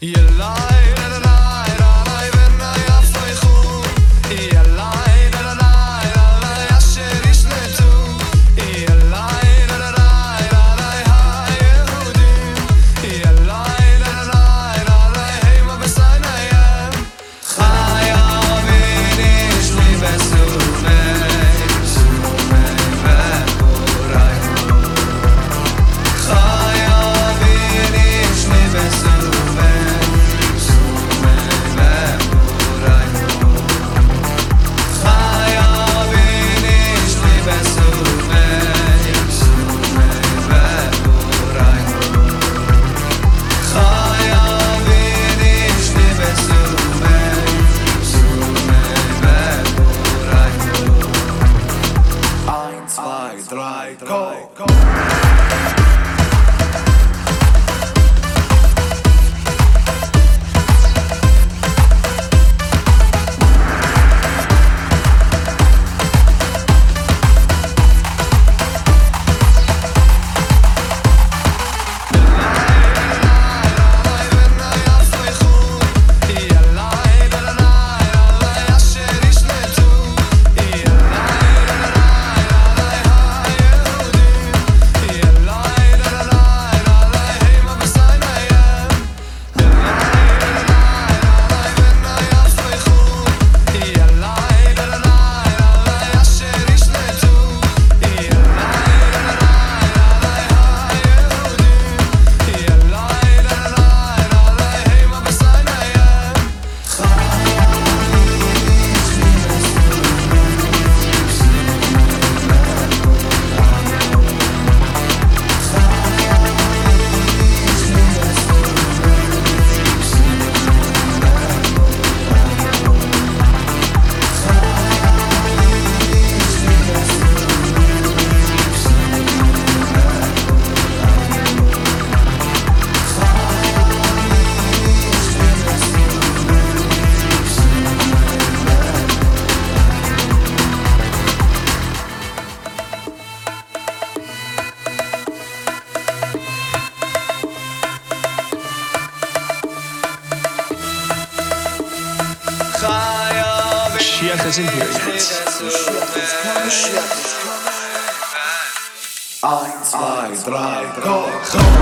You lie. Mashiach isn't here yet. Eins, zwei, drei, go, go.